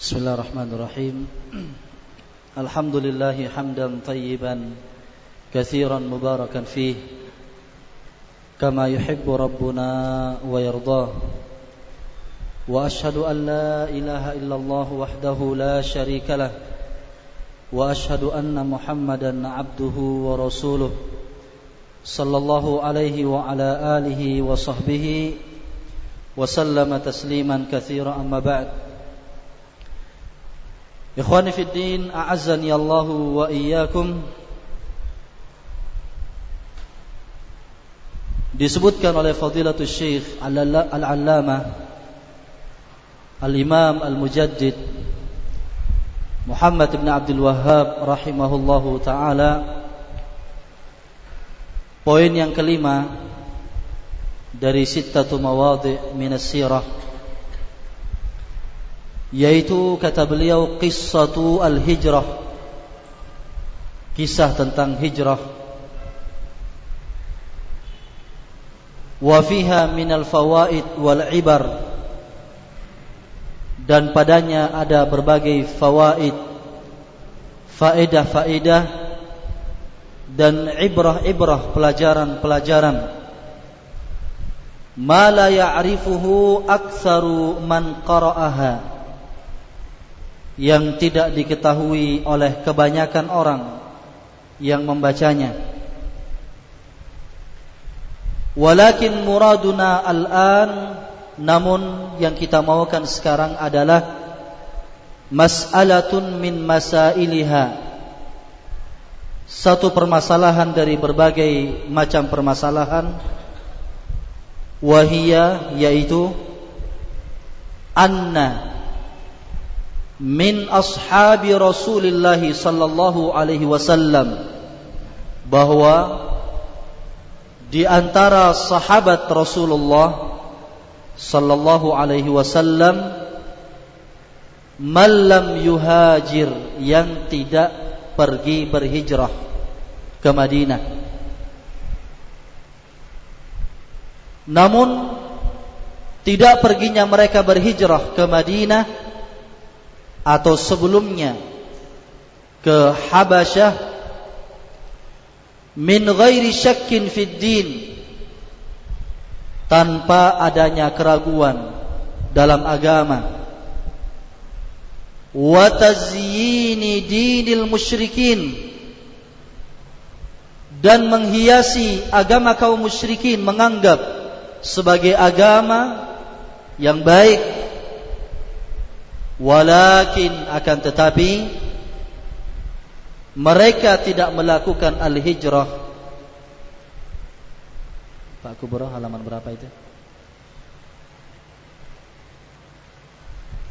بسم الله الرحمن الرحيم الحمد لله حمدا طيبا كثيرا مباركا فيه كما يحب ربنا ويرضاه واشهد ان لا اله الا الله وحده لا شريك له واشهد ان محمدا عبده ورسوله صلى الله عليه وعلى اله وصحبه وسلم تسليما كثيرا اما بعد Ikhwani fid din, a'azzani Allahu wa iyyakum. Disebutkan oleh Fadilatul Syekh Al-Allamah Al-Imam Al-Mujaddid Muhammad bin Abdul Wahhab rahimahullahu taala Poin yang kelima dari sittatu mawadhi' min as-sirah yaitu kata beliau qissatu al-hijrah. Kisah tentang hijrah. Wa fiha min al-fawaid wal ibar. Dan padanya ada berbagai fawaid. Faedah-faedah dan ibrah-ibrah pelajaran-pelajaran. Ma la ya'rifuhu aktsaru man qara'aha yang tidak diketahui oleh kebanyakan orang yang membacanya. Walakin muraduna al-an namun yang kita maukan sekarang adalah mas'alatun min masailiha satu permasalahan dari berbagai macam permasalahan wahia yaitu anna min ashabi Rasulullah sallallahu alaihi wasallam bahwa di antara sahabat Rasulullah sallallahu alaihi wasallam malam yuhajir yang tidak pergi berhijrah ke Madinah. Namun tidak perginya mereka berhijrah ke Madinah atau sebelumnya ke Habasyah min ghairi syakkin fid din tanpa adanya keraguan dalam agama. Wa tazyini dinil musyrikin dan menghiasi agama kaum musyrikin menganggap sebagai agama yang baik Walakin akan tetapi mereka tidak melakukan al-hijrah. Pak Kubro halaman berapa itu?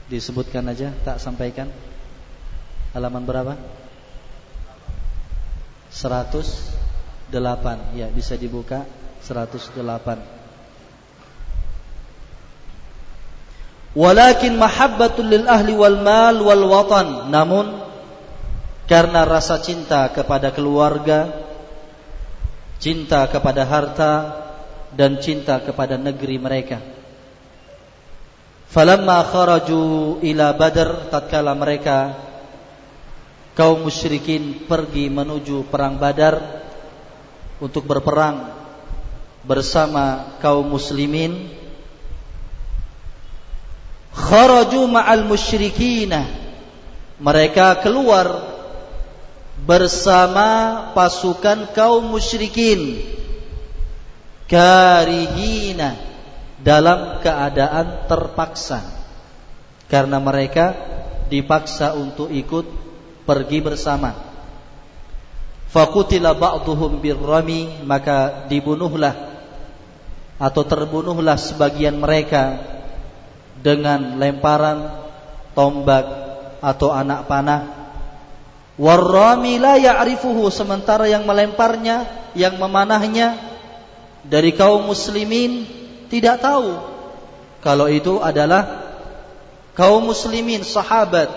Disebutkan aja, tak sampaikan. Halaman berapa? 108. Ya, bisa dibuka 108. Walakin mahabbatul lil ahli wal mal wal watan. Namun karena rasa cinta kepada keluarga, cinta kepada harta dan cinta kepada negeri mereka. Falamma kharaju ila Badr tatkala mereka kaum musyrikin pergi menuju perang Badar untuk berperang bersama kaum muslimin kharaju ma'al musyrikina. Mereka keluar bersama pasukan kaum musyrikin. Karihina. Dalam keadaan terpaksa. Karena mereka dipaksa untuk ikut pergi bersama. Fakutila ba'duhum birrami maka dibunuhlah atau terbunuhlah sebagian mereka dengan lemparan tombak atau anak panah. Warrami la ya'rifuhu sementara yang melemparnya, yang memanahnya dari kaum muslimin tidak tahu kalau itu adalah kaum muslimin sahabat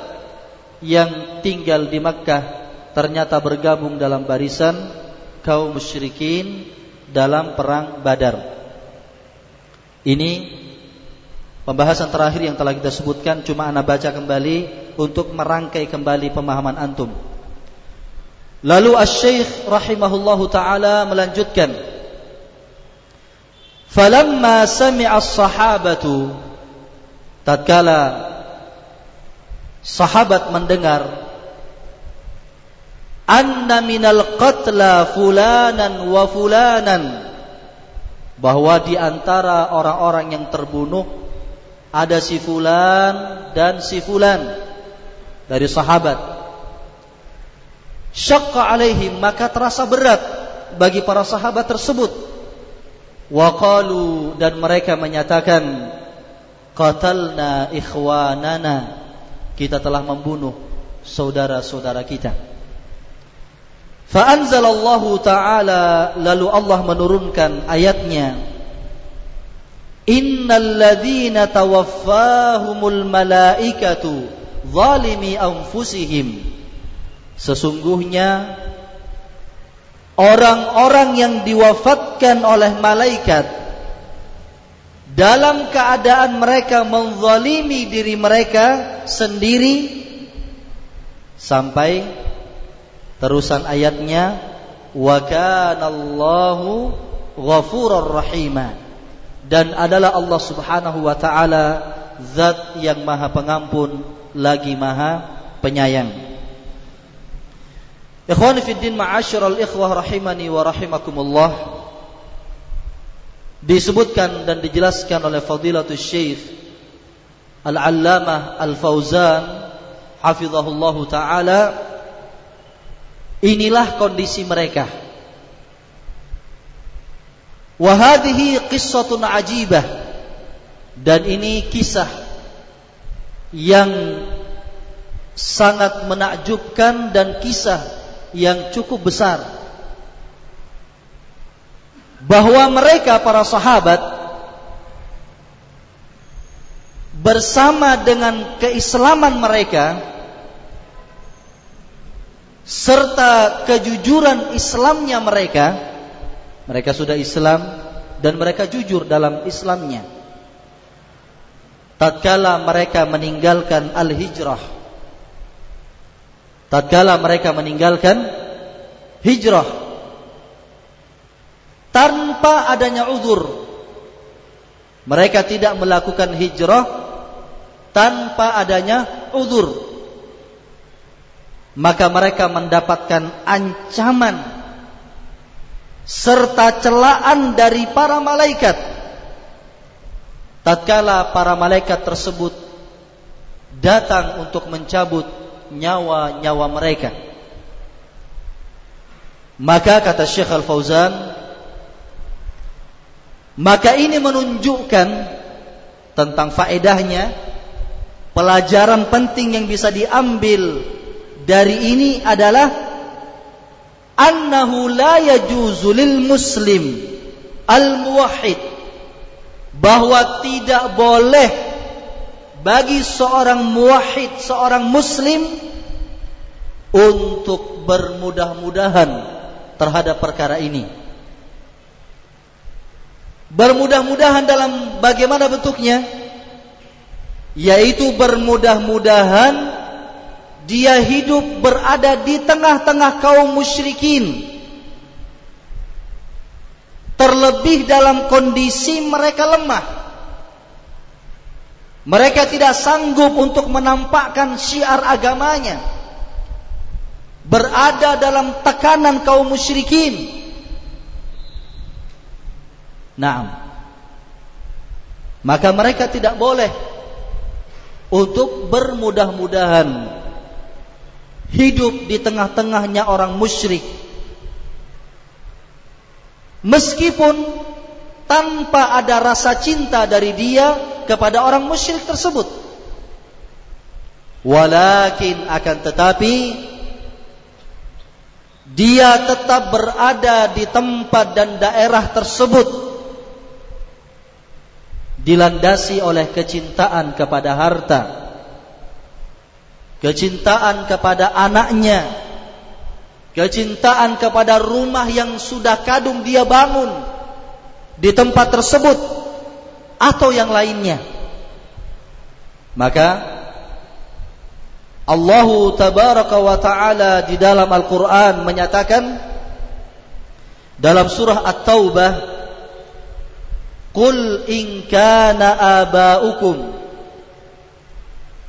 yang tinggal di Makkah ternyata bergabung dalam barisan kaum musyrikin dalam perang Badar. Ini Pembahasan terakhir yang telah kita sebutkan cuma ana baca kembali untuk merangkai kembali pemahaman antum. Lalu Asy-Syaikh rahimahullahu taala melanjutkan Falamma sami'a as-sahabatu tatkala sahabat mendengar anna minal qatla fulanan wa fulanan bahwa di antara orang-orang yang terbunuh ada si fulan dan si fulan dari sahabat. Syaqqa alaihim maka terasa berat bagi para sahabat tersebut. Waqalu dan mereka menyatakan qatalna ikhwanana. Kita telah membunuh saudara-saudara kita. Fa anzalallahu taala lalu Allah menurunkan ayatnya innal ladzina tawaffahumul malaikatu zalimi anfusihim. Sesungguhnya orang-orang yang diwafatkan oleh malaikat dalam keadaan mereka menzalimi diri mereka sendiri sampai terusan ayatnya wa kanallahu ghafurur rahima dan adalah Allah Subhanahu wa taala zat yang maha pengampun lagi maha penyayang Ikhwani fi din ma'asyiral ikhwah rahimani wa rahimakumullah. Disebutkan dan dijelaskan oleh Fadilatul Syekh Al-Allamah Al-Fauzan hafizahullah taala inilah kondisi mereka. Wa hadhihi qissatun ajibah. Dan ini kisah yang sangat menakjubkan dan kisah yang cukup besar. Bahwa mereka para sahabat bersama dengan keislaman mereka serta kejujuran Islamnya mereka mereka sudah Islam dan mereka jujur dalam Islamnya. Tatkala mereka meninggalkan al-hijrah tatkala mereka meninggalkan hijrah tanpa adanya uzur mereka tidak melakukan hijrah tanpa adanya uzur. Maka mereka mendapatkan ancaman serta celaan dari para malaikat tatkala para malaikat tersebut datang untuk mencabut nyawa-nyawa mereka. Maka kata Syekh Al-Fauzan, maka ini menunjukkan tentang faedahnya pelajaran penting yang bisa diambil dari ini adalah annahu la yajuzu lil muslim al muwahhid bahwa tidak boleh bagi seorang muwahhid, seorang muslim untuk bermudah-mudahan terhadap perkara ini. Bermudah-mudahan dalam bagaimana bentuknya? Yaitu bermudah-mudahan dia hidup berada di tengah-tengah kaum musyrikin. Terlebih dalam kondisi mereka lemah. Mereka tidak sanggup untuk menampakkan syiar agamanya. Berada dalam tekanan kaum musyrikin. Nah, maka mereka tidak boleh untuk bermudah-mudahan hidup di tengah-tengahnya orang musyrik. Meskipun tanpa ada rasa cinta dari dia kepada orang musyrik tersebut. Walakin akan tetapi dia tetap berada di tempat dan daerah tersebut dilandasi oleh kecintaan kepada harta, kecintaan kepada anaknya, kecintaan kepada rumah yang sudah kadung dia bangun di tempat tersebut atau yang lainnya. Maka Allah tabaraka wa taala di dalam Al-Qur'an menyatakan dalam surah At-Taubah Qul in kana aba'ukum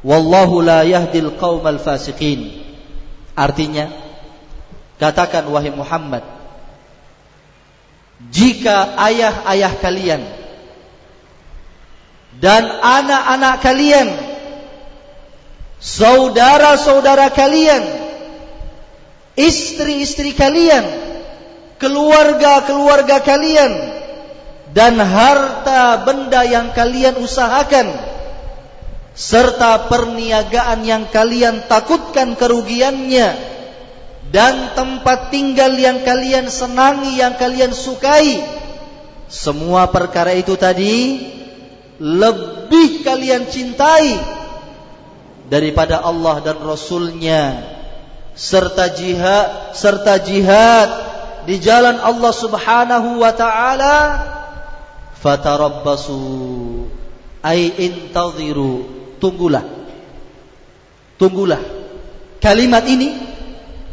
Wallahu la yahdil qaumal fasiqin. Artinya, katakan wahai Muhammad, jika ayah-ayah kalian dan anak-anak kalian, saudara-saudara kalian, istri-istri kalian, keluarga-keluarga kalian, dan harta benda yang kalian usahakan, serta perniagaan yang kalian takutkan kerugiannya dan tempat tinggal yang kalian senangi yang kalian sukai semua perkara itu tadi lebih kalian cintai daripada Allah dan Rasulnya serta jihad serta jihad di jalan Allah Subhanahu wa taala. Fatarabbasu ay tunggulah. Tunggulah. Kalimat ini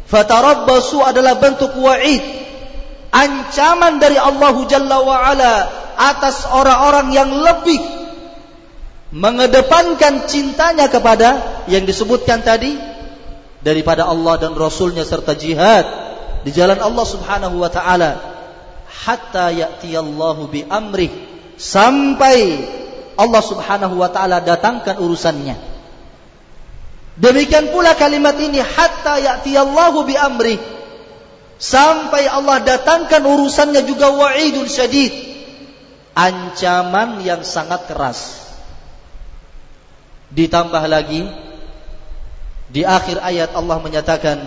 fatarabbasu adalah bentuk wa'id, ancaman dari Allah Jalla wa ala atas orang-orang yang lebih mengedepankan cintanya kepada yang disebutkan tadi daripada Allah dan Rasulnya serta jihad di jalan Allah Subhanahu wa taala hatta ya'tiyallahu bi amrih sampai Allah Subhanahu wa taala datangkan urusannya. Demikian pula kalimat ini hatta ya'tiyallahu bi amri sampai Allah datangkan urusannya juga wa'idun syadid. Ancaman yang sangat keras. Ditambah lagi di akhir ayat Allah menyatakan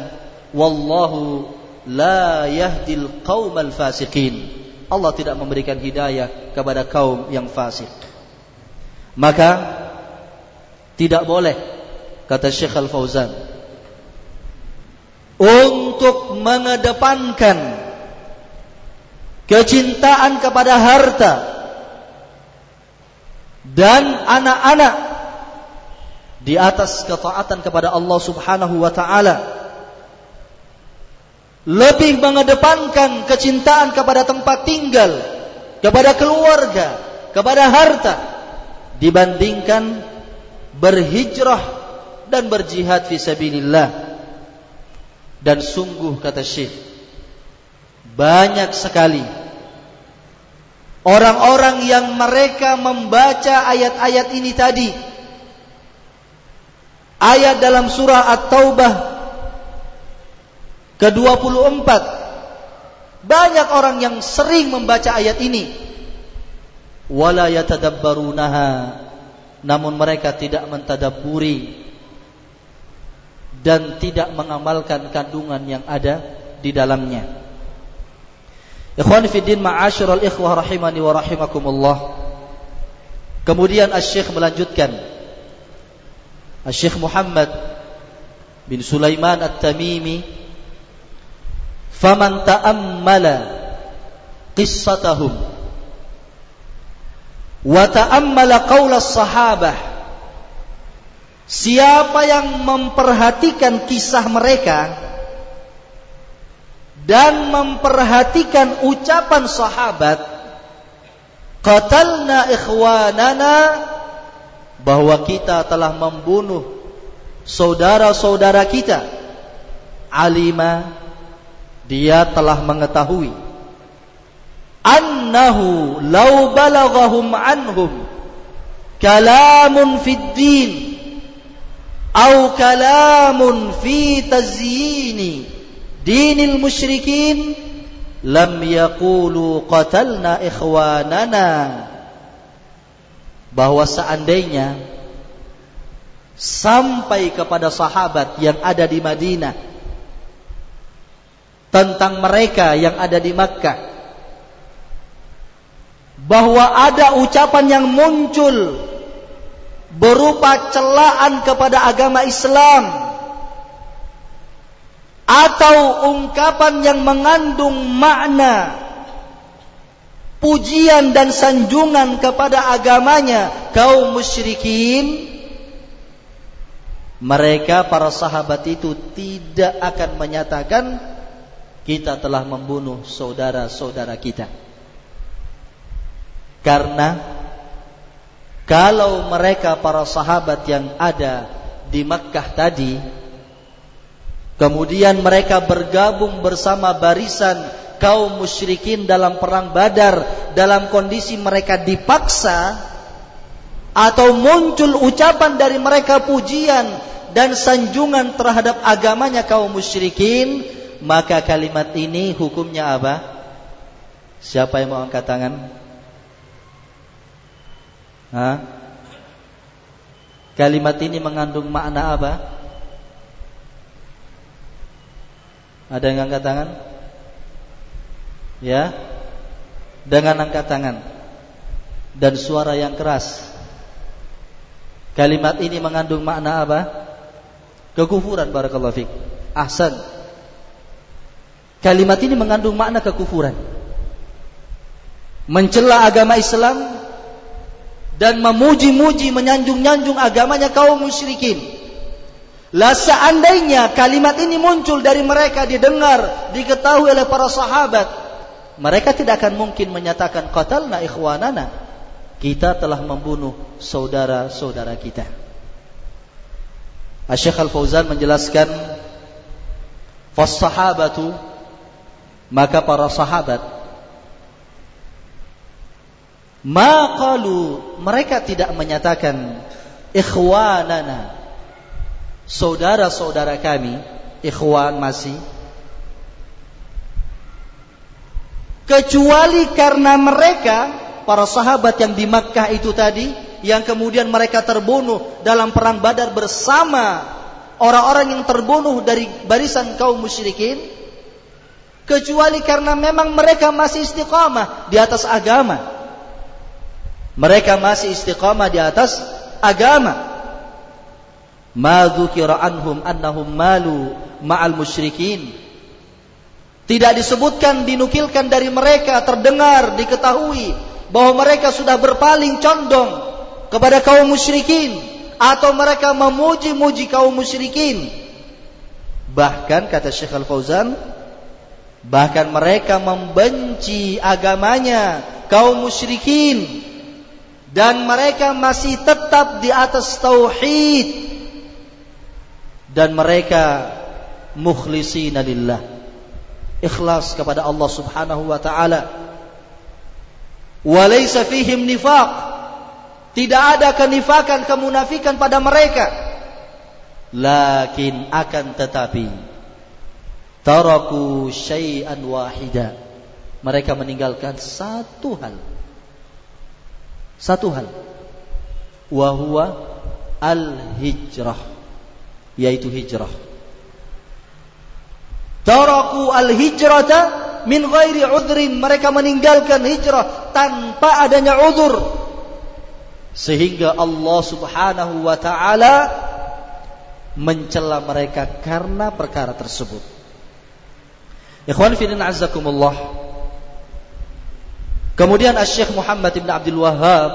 wallahu la yahdil qaumal fasiqin. Allah tidak memberikan hidayah kepada kaum yang fasik. Maka tidak boleh kata Syekh Al-Fauzan untuk mengedepankan kecintaan kepada harta dan anak-anak di atas ketaatan kepada Allah Subhanahu wa taala lebih mengedepankan kecintaan kepada tempat tinggal, kepada keluarga, kepada harta dibandingkan berhijrah dan berjihad fi sabilillah. Dan sungguh kata Syekh banyak sekali orang-orang yang mereka membaca ayat-ayat ini tadi. Ayat dalam surah At-Taubah ke-24 banyak orang yang sering membaca ayat ini wala yatadabbarunaha namun mereka tidak mentadabburi dan tidak mengamalkan kandungan yang ada di dalamnya. Ikhwan fi din ma'asyiral ikhwah rahimani wa rahimakumullah. Kemudian Asy-Syaikh melanjutkan. Asy-Syaikh Muhammad bin Sulaiman At-Tamimi faman ta'ammala qissatahum wa ta'ammala sahabah. Siapa yang memperhatikan kisah mereka dan memperhatikan ucapan sahabat qatalna ikhwanana bahwa kita telah membunuh saudara-saudara kita. Alima dia telah mengetahui annahu law balaghahum anhum kalamun fid din aw kalamun fi tazyini dinil musyrikin lam yaqulu qatalna ikhwanana. Bahwa seandainya sampai kepada sahabat yang ada di Madinah tentang mereka yang ada di Makkah bahwa ada ucapan yang muncul berupa celaan kepada agama Islam atau ungkapan yang mengandung makna pujian dan sanjungan kepada agamanya kaum musyrikin mereka para sahabat itu tidak akan menyatakan kita telah membunuh saudara-saudara kita karena kalau mereka para sahabat yang ada di Makkah tadi kemudian mereka bergabung bersama barisan kaum musyrikin dalam perang Badar dalam kondisi mereka dipaksa atau muncul ucapan dari mereka pujian dan sanjungan terhadap agamanya kaum musyrikin maka kalimat ini hukumnya apa? Siapa yang mau angkat tangan? Hah? Kalimat ini mengandung makna apa? Ada yang angkat tangan? ya dengan angkat tangan dan suara yang keras. Kalimat ini mengandung makna apa? Kekufuran barakallahu fik. Ahsan. Kalimat ini mengandung makna kekufuran. Mencela agama Islam dan memuji-muji menyanjung-nyanjung agamanya kaum musyrikin. Lah seandainya kalimat ini muncul dari mereka didengar, diketahui oleh para sahabat, mereka tidak akan mungkin menyatakan qatalna ikhwanana. Kita telah membunuh saudara-saudara kita. Asy-Syaikh Al-Fauzan menjelaskan fas-sahabatu maka para sahabat maqalu mereka tidak menyatakan ikhwanana. Saudara-saudara kami ikhwan masih kecuali karena mereka para sahabat yang di Makkah itu tadi yang kemudian mereka terbunuh dalam perang Badar bersama orang-orang yang terbunuh dari barisan kaum musyrikin kecuali karena memang mereka masih istiqamah di atas agama mereka masih istiqamah di atas agama. Ma dzukira anhum annahum malu ma'al musyrikin. Tidak disebutkan, dinukilkan dari mereka, terdengar, diketahui bahwa mereka sudah berpaling condong kepada kaum musyrikin atau mereka memuji-muji kaum musyrikin. Bahkan kata Syekh Al-Fauzan, bahkan mereka membenci agamanya kaum musyrikin dan mereka masih tetap di atas tauhid dan mereka mukhlisina lillah ikhlas kepada Allah Subhanahu wa taala. Walaysa fihim nifaq. Tidak ada kenifakan, kemunafikan pada mereka. Lakin akan tetapi taraku syai'an wahida. Mereka meninggalkan satu hal. Satu hal. Wa huwa al-hijrah. Yaitu hijrah. Taraku al-hijrata min ghairi udhrin. Mereka meninggalkan hijrah tanpa adanya udhur. Sehingga Allah subhanahu wa ta'ala mencela mereka karena perkara tersebut. Ikhwan fillah azzakumullah. Kemudian Asy-Syaikh Muhammad bin Abdul Wahhab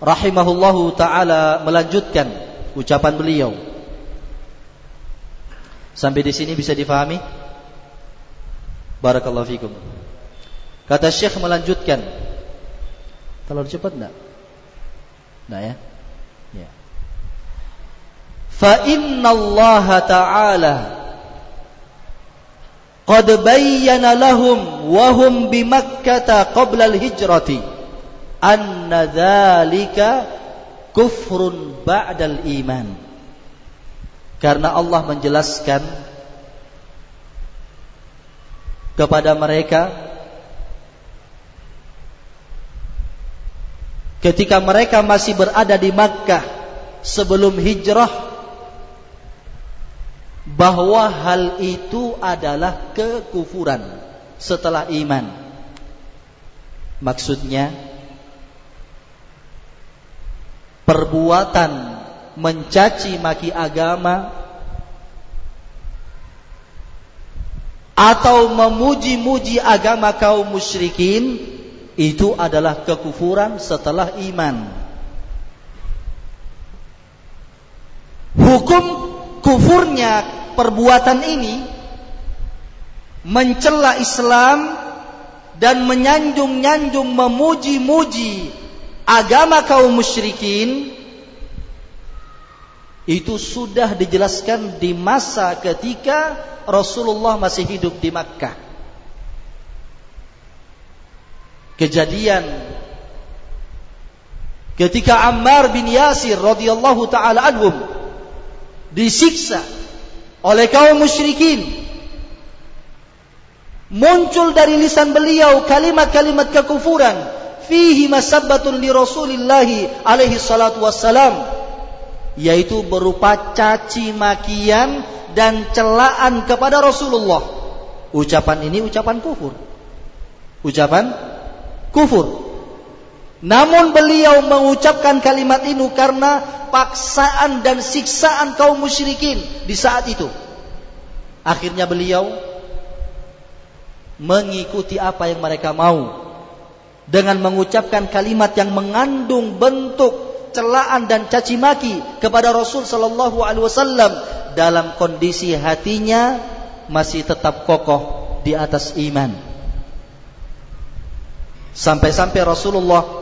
rahimahullahu taala melanjutkan ucapan beliau Sampai di sini bisa difahami? Barakallahu fikum. Kata Syekh melanjutkan. Terlalu cepat enggak? Nah ya. Ya. Fa inna Allah Ta'ala qad bayyana lahum wa hum bi Makkah qabla al-hijrati anna dzalika kufrun ba'dal iman. Karena Allah menjelaskan kepada mereka ketika mereka masih berada di Makkah sebelum hijrah bahwa hal itu adalah kekufuran setelah iman. Maksudnya perbuatan mencaci maki agama atau memuji-muji agama kaum musyrikin itu adalah kekufuran setelah iman. Hukum kufurnya perbuatan ini mencela Islam dan menyanjung-nyanjung memuji-muji agama kaum musyrikin itu sudah dijelaskan di masa ketika Rasulullah masih hidup di Makkah. Kejadian ketika Ammar bin Yasir radhiyallahu taala anhum disiksa oleh kaum musyrikin muncul dari lisan beliau kalimat-kalimat kekufuran fihi masabbatun li Rasulillah alaihi salatu wassalam yaitu berupa caci makian dan celaan kepada Rasulullah. Ucapan ini ucapan kufur. Ucapan kufur. Namun beliau mengucapkan kalimat ini karena paksaan dan siksaan kaum musyrikin di saat itu. Akhirnya beliau mengikuti apa yang mereka mau dengan mengucapkan kalimat yang mengandung bentuk celaan dan caci maki kepada Rasul sallallahu alaihi wasallam dalam kondisi hatinya masih tetap kokoh di atas iman. Sampai-sampai Rasulullah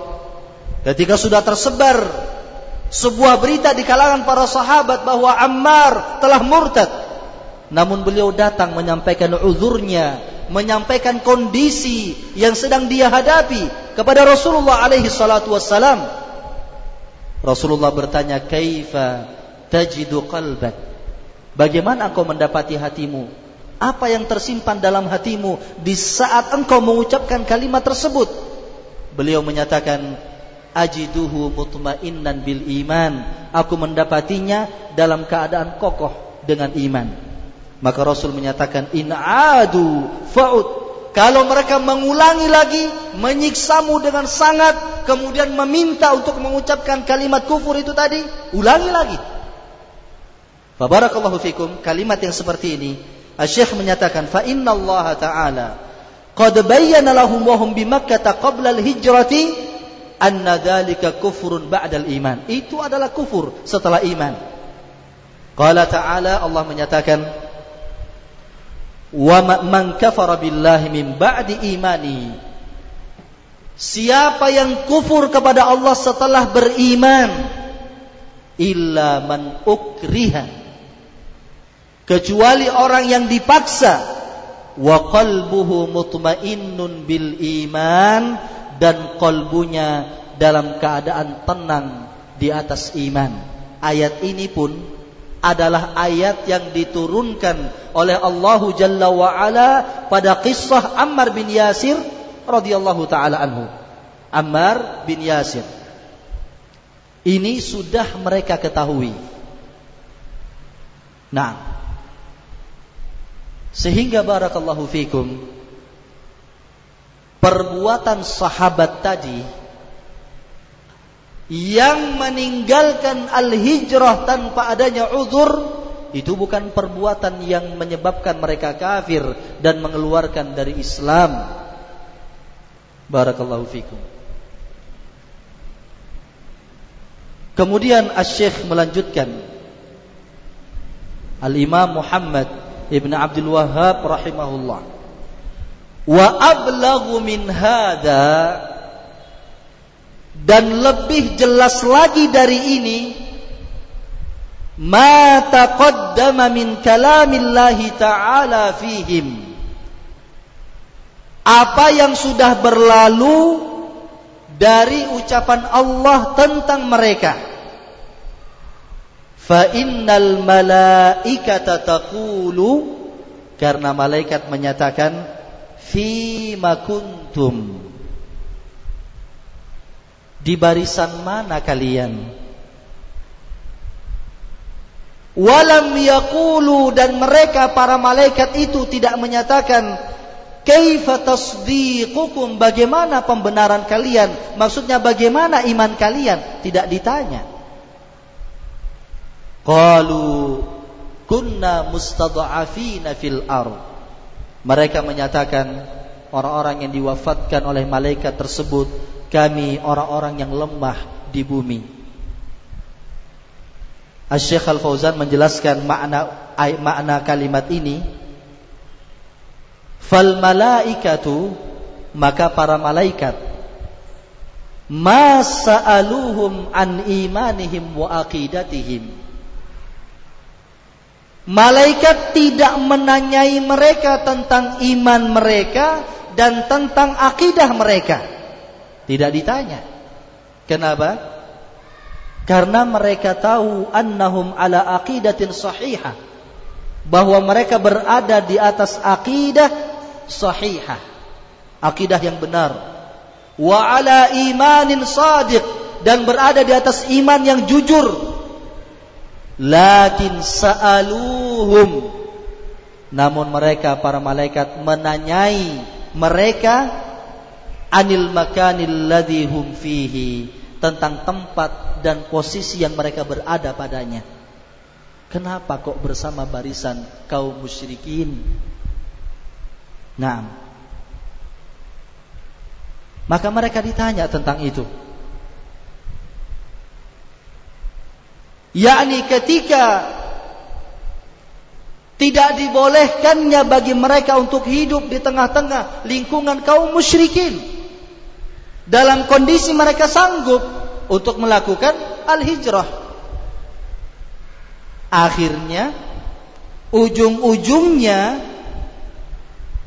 ketika sudah tersebar sebuah berita di kalangan para sahabat bahwa Ammar telah murtad. Namun beliau datang menyampaikan uzurnya, menyampaikan kondisi yang sedang dia hadapi kepada Rasulullah alaihi salatu wassalam. Rasulullah bertanya, "Kaifa tajidu qalbak?" Bagaimana engkau mendapati hatimu? Apa yang tersimpan dalam hatimu di saat engkau mengucapkan kalimat tersebut? Beliau menyatakan, "Ajiduhu mutmainnan bil iman." Aku mendapatinya dalam keadaan kokoh dengan iman. Maka Rasul menyatakan, "In adu fa'ud." Kalau mereka mengulangi lagi, menyiksamu dengan sangat, kemudian meminta untuk mengucapkan kalimat kufur itu tadi, ulangi lagi. Fabarakallahu fikum, kalimat yang seperti ini, Syekh menyatakan, fa inna Ta'ala qad bayyana lahum wa hum bi Makkah qabla al-hijrati anna dzalika kufrun ba'dal iman. Itu adalah kufur setelah iman. Qala ta'ala Allah menyatakan wa man kafara billahi min ba'di imani siapa yang kufur kepada Allah setelah beriman illa man ukriha kecuali orang yang dipaksa wa qalbuhu mutmainnun bil iman dan kalbunya dalam keadaan tenang di atas iman ayat ini pun adalah ayat yang diturunkan oleh Allah Jalla wa ala pada kisah Ammar bin Yasir radhiyallahu taala anhu. Ammar bin Yasir. Ini sudah mereka ketahui. Nah, sehingga barakallahu fikum perbuatan sahabat tadi yang meninggalkan al-hijrah tanpa adanya uzur itu bukan perbuatan yang menyebabkan mereka kafir dan mengeluarkan dari Islam. Barakallahu fikum. Kemudian Asy-Syaikh melanjutkan Al-Imam Muhammad Ibn Abdul Wahhab rahimahullah. Wa ablaghu min hadza dan lebih jelas lagi dari ini ma taqaddama min kalamillahi ta'ala fihim. Apa yang sudah berlalu dari ucapan Allah tentang mereka. Fa innal malaikata taqulu karena malaikat menyatakan fi ma kuntum. Di barisan mana kalian? Walam yaqulu dan mereka para malaikat itu tidak menyatakan kaifa tasdiqukum? Bagaimana pembenaran kalian? Maksudnya bagaimana iman kalian? Tidak ditanya. Qalu kunna mustad'afina fil ard mereka menyatakan orang-orang yang diwafatkan oleh malaikat tersebut kami orang-orang yang lemah di bumi. Asy-Syaikh Al-Fauzan menjelaskan makna makna kalimat ini. Fal malaikatu maka para malaikat ma sa'aluhum an imanihim wa aqidatihim Malaikat tidak menanyai mereka tentang iman mereka dan tentang akidah mereka. Tidak ditanya. Kenapa? Karena mereka tahu annahum ala aqidatin sahihah. Bahwa mereka berada di atas akidah sahihah. Akidah yang benar. Wa ala imanin sadiq. Dan berada di atas iman yang jujur. Lakin sa'aluhum. Namun mereka para malaikat menanyai mereka anil makanil ladhi hum fihi tentang tempat dan posisi yang mereka berada padanya. Kenapa kok bersama barisan kaum musyrikin? Nah, maka mereka ditanya tentang itu. Yakni ketika tidak dibolehkannya bagi mereka untuk hidup di tengah-tengah lingkungan kaum musyrikin dalam kondisi mereka sanggup untuk melakukan al-hijrah. Akhirnya ujung-ujungnya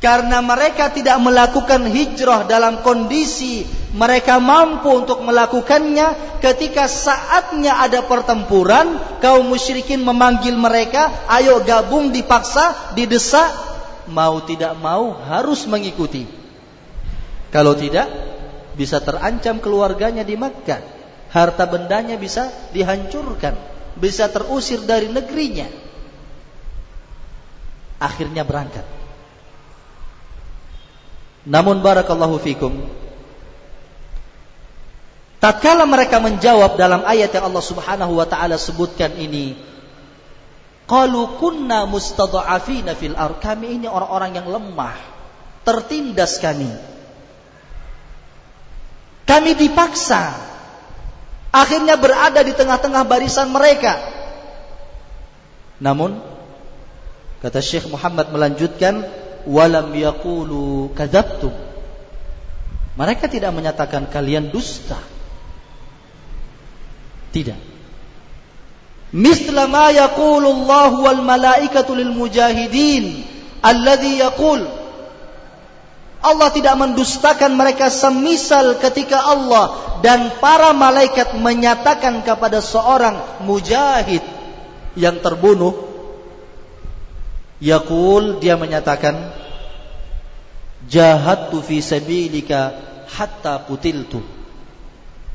karena mereka tidak melakukan hijrah dalam kondisi mereka mampu untuk melakukannya ketika saatnya ada pertempuran kaum musyrikin memanggil mereka ayo gabung dipaksa didesak mau tidak mau harus mengikuti kalau tidak bisa terancam keluarganya di Makkah, harta bendanya bisa dihancurkan, bisa terusir dari negerinya. Akhirnya berangkat. Namun barakallahu fikum Tatkala mereka menjawab dalam ayat yang Allah Subhanahu wa taala sebutkan ini, qalu kunna mustadha'afina fil ar. Kami ini orang-orang yang lemah, tertindas kami. Kami dipaksa. Akhirnya berada di tengah-tengah barisan mereka. Namun kata Syekh Muhammad melanjutkan walam yaqulu kadzabtum. Mereka tidak menyatakan kalian dusta. Tidak. Misla ma yaqulu Allah wal malaikatu lil mujahidin alladhi yaqul. Allah tidak mendustakan mereka semisal ketika Allah dan para malaikat menyatakan kepada seorang mujahid yang terbunuh. Yaqul dia menyatakan Jahadtu fi sabilika hatta kutiltu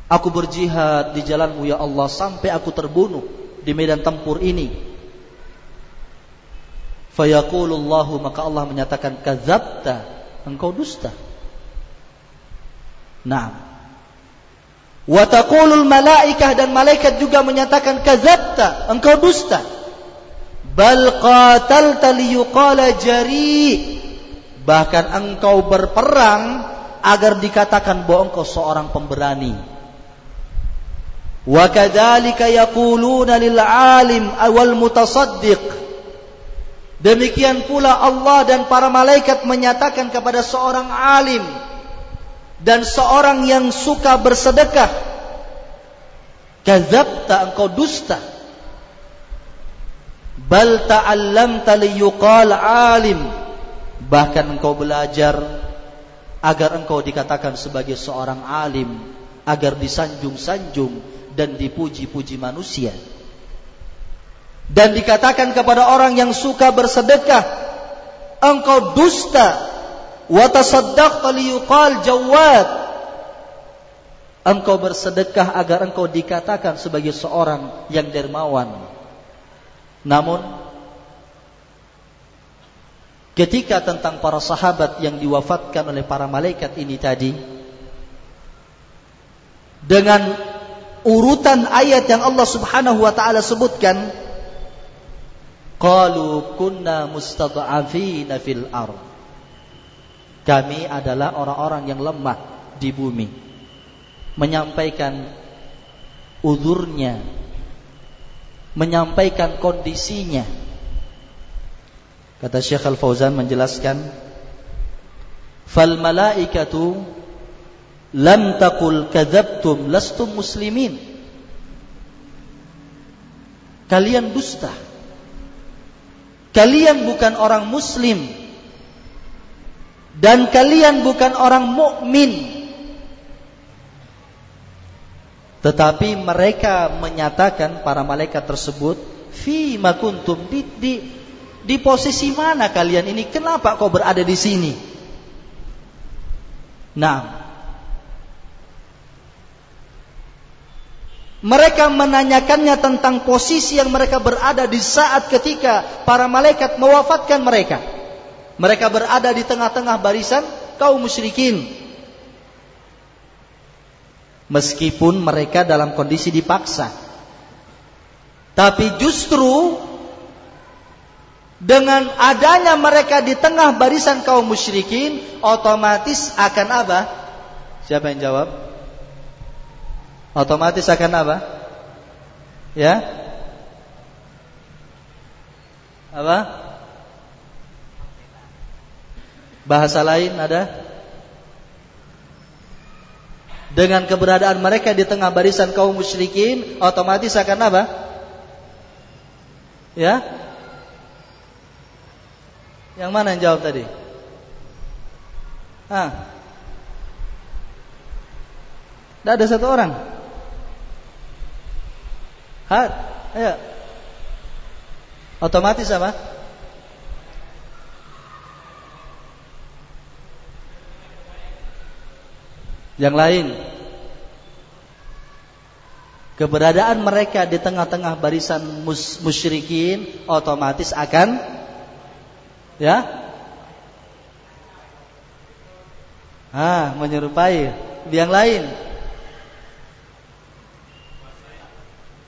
Aku berjihad di jalanmu ya Allah sampai aku terbunuh di medan tempur ini Fayaqulullahu maka Allah menyatakan kadzabta engkau dusta. Nah. Wa taqulul malaikah dan malaikat juga menyatakan kadzabta, engkau dusta. Bal qatalta liyuqala jari. Bahkan engkau berperang agar dikatakan bahwa engkau seorang pemberani. Yaquluna lil alim wal mutasaddiq Demikian pula Allah dan para malaikat menyatakan kepada seorang alim dan seorang yang suka bersedekah, "Kadzabta engkau dusta." Bal ta'allamta liyuqal alim. Bahkan engkau belajar agar engkau dikatakan sebagai seorang alim, agar disanjung-sanjung dan dipuji-puji manusia. Dan dikatakan kepada orang yang suka bersedekah engkau dusta wa tasaddaqta jawad engkau bersedekah agar engkau dikatakan sebagai seorang yang dermawan. Namun ketika tentang para sahabat yang diwafatkan oleh para malaikat ini tadi dengan urutan ayat yang Allah Subhanahu wa taala sebutkan qalu kunna mustad'afina fil ard. Kami adalah orang-orang yang lemah di bumi. Menyampaikan uzurnya menyampaikan kondisinya. Kata Syekh Al-Fauzan menjelaskan fal malaikatu lam taqul kadzabtum lastum muslimin. Kalian dusta. Kalian bukan orang muslim. Dan kalian bukan orang mukmin. Tetapi mereka menyatakan para malaikat tersebut fi makuntum di, di di posisi mana kalian ini? Kenapa kau berada di sini? Nah Mereka menanyakannya tentang posisi yang mereka berada di saat ketika para malaikat mewafatkan mereka. Mereka berada di tengah-tengah barisan kaum musyrikin. Meskipun mereka dalam kondisi dipaksa. Tapi justru dengan adanya mereka di tengah barisan kaum musyrikin, otomatis akan apa? Siapa yang jawab? Otomatis akan apa? Ya? Apa? Bahasa lain ada? Dengan keberadaan mereka di tengah barisan kaum musyrikin, otomatis akan apa? Ya? Yang mana yang jawab tadi? Ah. Tidak ada satu orang. Hat, ayo. Otomatis apa? Yang lain Keberadaan mereka di tengah-tengah barisan mus musyrikin otomatis akan ya ah menyerupai yang lain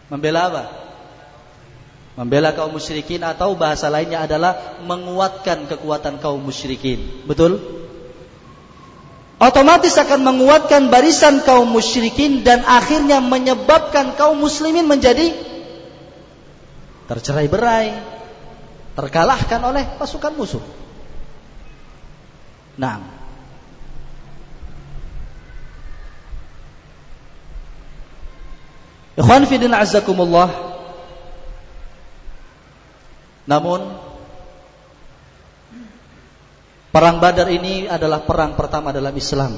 Membela apa? Membela kaum musyrikin atau bahasa lainnya adalah menguatkan kekuatan kaum musyrikin. Betul? Otomatis akan menguatkan barisan kaum musyrikin dan akhirnya menyebabkan kaum muslimin menjadi tercerai berai, terkalahkan oleh pasukan musuh. Nah, Ikhwan fidin azzakumullah Namun Perang Badar ini adalah perang pertama dalam Islam.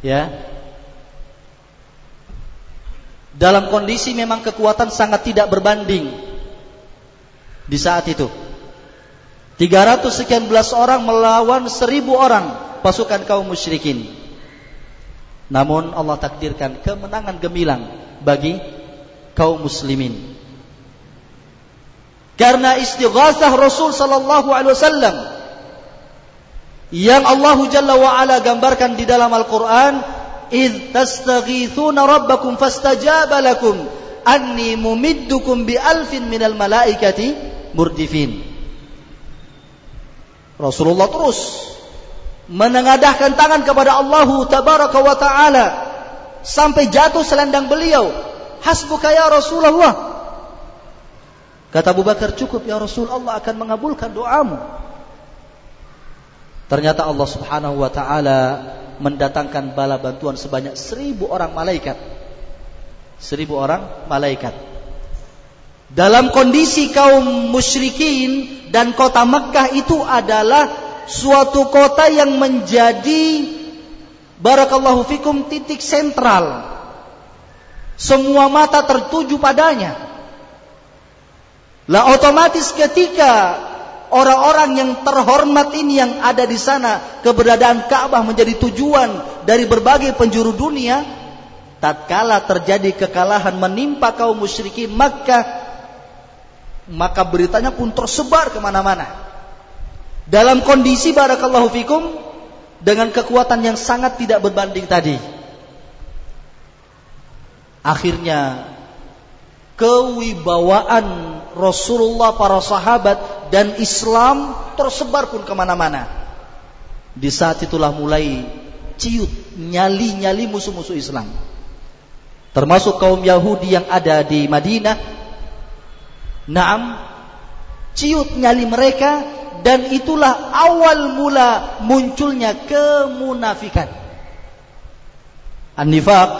Ya. Dalam kondisi memang kekuatan sangat tidak berbanding Di saat itu. 300 sekian belas orang melawan 1000 orang pasukan kaum musyrikin namun Allah takdirkan kemenangan gemilang bagi kaum muslimin. Karena istighasah Rasul sallallahu alaihi wasallam yang Allah Jalla wa ala gambarkan di dalam Al-Qur'an, "Id tastaghithuna rabbakum fastajaba lakum anni mumiddukum bi alfin minal malaikati murdifin." Rasulullah terus menengadahkan tangan kepada Allah tabaraka wa taala sampai jatuh selendang beliau. Hasbuka ya Rasulullah. Kata Abu Bakar cukup ya Rasul Allah akan mengabulkan doamu. Ternyata Allah subhanahu wa taala mendatangkan bala bantuan sebanyak seribu orang malaikat. Seribu orang malaikat. Dalam kondisi kaum musyrikin dan kota Mekkah itu adalah suatu kota yang menjadi barakallahu fikum titik sentral. Semua mata tertuju padanya. Lah otomatis ketika orang-orang yang terhormat ini yang ada di sana keberadaan Ka'bah menjadi tujuan dari berbagai penjuru dunia, tatkala terjadi kekalahan menimpa kaum musyrikin Makkah maka beritanya pun tersebar ke mana-mana dalam kondisi barakallahu fikum dengan kekuatan yang sangat tidak berbanding tadi. Akhirnya kewibawaan Rasulullah para sahabat dan Islam tersebar pun ke mana-mana. Di saat itulah mulai ciut nyali-nyali musuh-musuh Islam. Termasuk kaum Yahudi yang ada di Madinah. Naam, ciut nyali mereka dan itulah awal mula munculnya kemunafikan. An-nifaq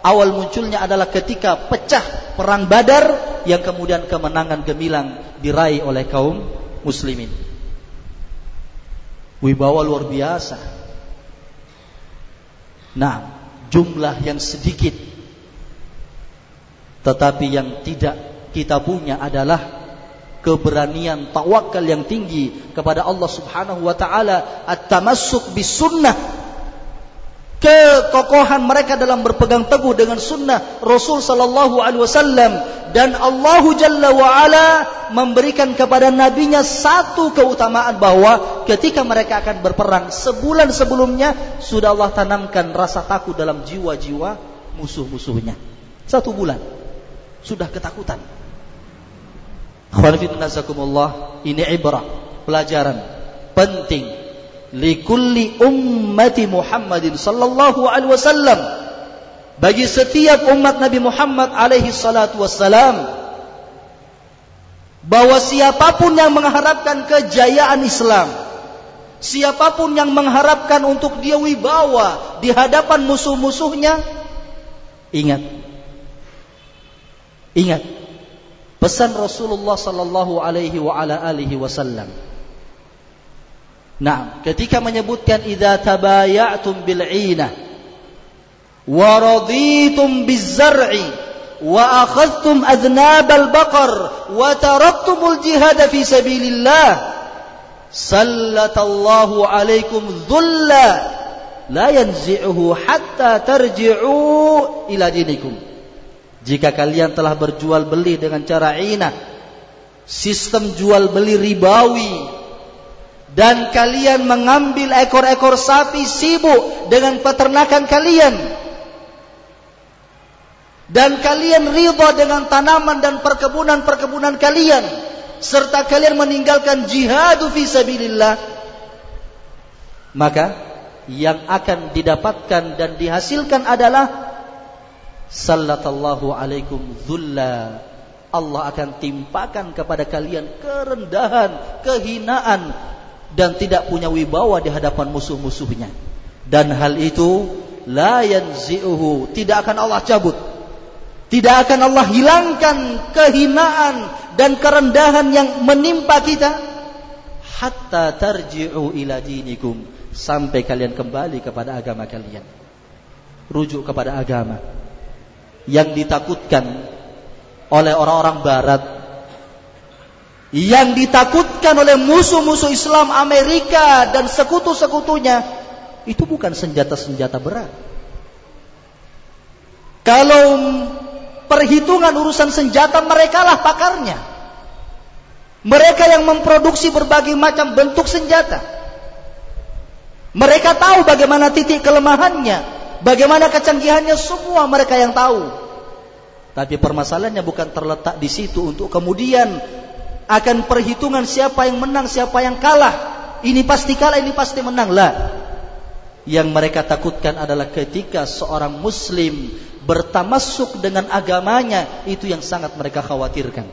awal munculnya adalah ketika pecah perang Badar yang kemudian kemenangan gemilang diraih oleh kaum muslimin. Wibawa luar biasa. Nah, jumlah yang sedikit tetapi yang tidak kita punya adalah keberanian tawakal yang tinggi kepada Allah Subhanahu wa taala, at-tamassuk bis sunnah. Kekokohan mereka dalam berpegang teguh dengan sunnah Rasul sallallahu alaihi wasallam dan Allah Jalla wa ala memberikan kepada nabinya satu keutamaan bahwa ketika mereka akan berperang sebulan sebelumnya sudah Allah tanamkan rasa takut dalam jiwa-jiwa musuh-musuhnya. Satu bulan sudah ketakutan. Ini ibrah, pelajaran penting. Likulli ummati Muhammadin sallallahu alaihi wasallam. Bagi setiap umat Nabi Muhammad alaihi salatu wassalam. Bahwa siapapun yang mengharapkan kejayaan Islam siapapun yang mengharapkan untuk dia wibawa di hadapan musuh-musuhnya ingat. Ingat pesan Rasulullah sallallahu alaihi wa ala alihi wasallam. Nah, ketika menyebutkan idza tabaya'tum bil 'inah wa raditum biz zar'i wa akhadhtum adnab al baqar wa taraktumul jihad fi sabilillah sallatallahu alaikum dhulla la yanzi'uhu hatta tarji'u ila dinikum jika kalian telah berjual beli dengan cara inah, sistem jual beli ribawi, dan kalian mengambil ekor-ekor sapi sibuk dengan peternakan kalian, dan kalian ridha dengan tanaman dan perkebunan-perkebunan kalian, serta kalian meninggalkan jihadu fi sabilillah, maka yang akan didapatkan dan dihasilkan adalah Sallallahu alaikum dhulla Allah akan timpakan kepada kalian kerendahan, kehinaan dan tidak punya wibawa di hadapan musuh-musuhnya. Dan hal itu la yanzi'uhu, tidak akan Allah cabut. Tidak akan Allah hilangkan kehinaan dan kerendahan yang menimpa kita hatta tarji'u ila dinikum sampai kalian kembali kepada agama kalian. Rujuk kepada agama yang ditakutkan oleh orang-orang barat yang ditakutkan oleh musuh-musuh Islam Amerika dan sekutu-sekutunya itu bukan senjata-senjata berat. Kalau perhitungan urusan senjata mereka lah pakarnya. Mereka yang memproduksi berbagai macam bentuk senjata. Mereka tahu bagaimana titik kelemahannya. Bagaimana kecanggihannya semua mereka yang tahu. Tapi permasalahannya bukan terletak di situ untuk kemudian akan perhitungan siapa yang menang, siapa yang kalah. Ini pasti kalah, ini pasti menang. Lah. Yang mereka takutkan adalah ketika seorang muslim bertamasuk dengan agamanya, itu yang sangat mereka khawatirkan.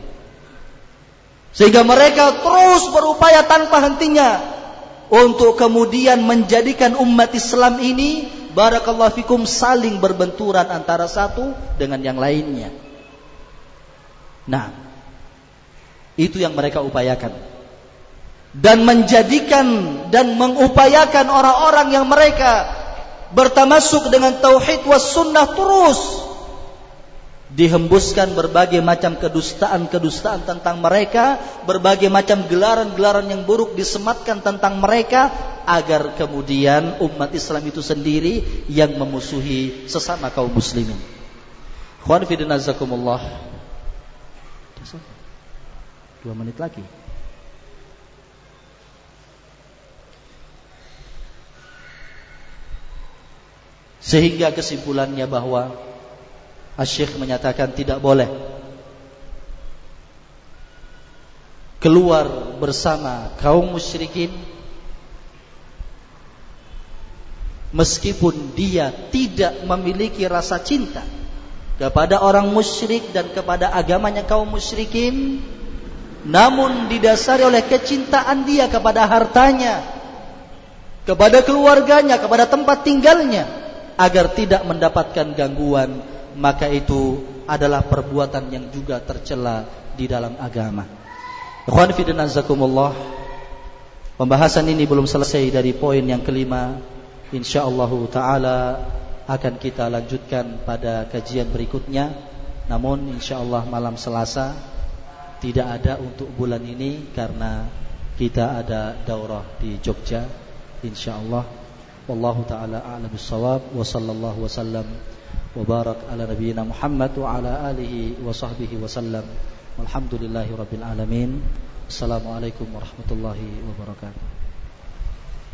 Sehingga mereka terus berupaya tanpa hentinya untuk kemudian menjadikan umat Islam ini barakallahu fikum saling berbenturan antara satu dengan yang lainnya. Nah, itu yang mereka upayakan. Dan menjadikan dan mengupayakan orang-orang yang mereka bertamasuk dengan tauhid was sunnah terus dihembuskan berbagai macam kedustaan-kedustaan tentang mereka, berbagai macam gelaran-gelaran yang buruk disematkan tentang mereka agar kemudian umat Islam itu sendiri yang memusuhi sesama kaum muslimin. Khwan azakumullah. Dua menit lagi. Sehingga kesimpulannya bahwa Asyik menyatakan tidak boleh keluar bersama kaum musyrikin meskipun dia tidak memiliki rasa cinta kepada orang musyrik dan kepada agamanya kaum musyrikin namun didasari oleh kecintaan dia kepada hartanya kepada keluarganya kepada tempat tinggalnya agar tidak mendapatkan gangguan maka itu adalah perbuatan yang juga tercela di dalam agama. Ikhwan fillah. Pembahasan ini belum selesai dari poin yang kelima. Insyaallah taala akan kita lanjutkan pada kajian berikutnya. Namun insyaallah malam Selasa tidak ada untuk bulan ini karena kita ada daurah di Jogja insyaallah. Wallahu taala a'lam bissawab wa sallallahu wasallam ala nabiyyina Muhammad wa alihi wa wasallam. Walhamdulillahirabbil alamin. Assalamualaikum warahmatullahi wabarakatuh.